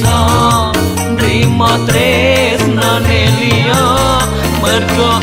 bisa Terima tresna nelia Mergo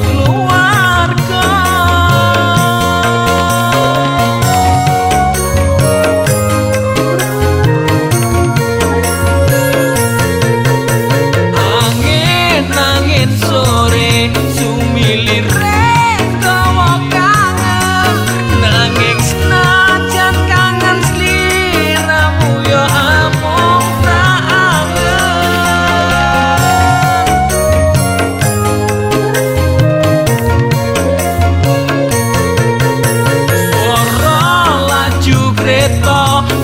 close.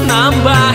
nambah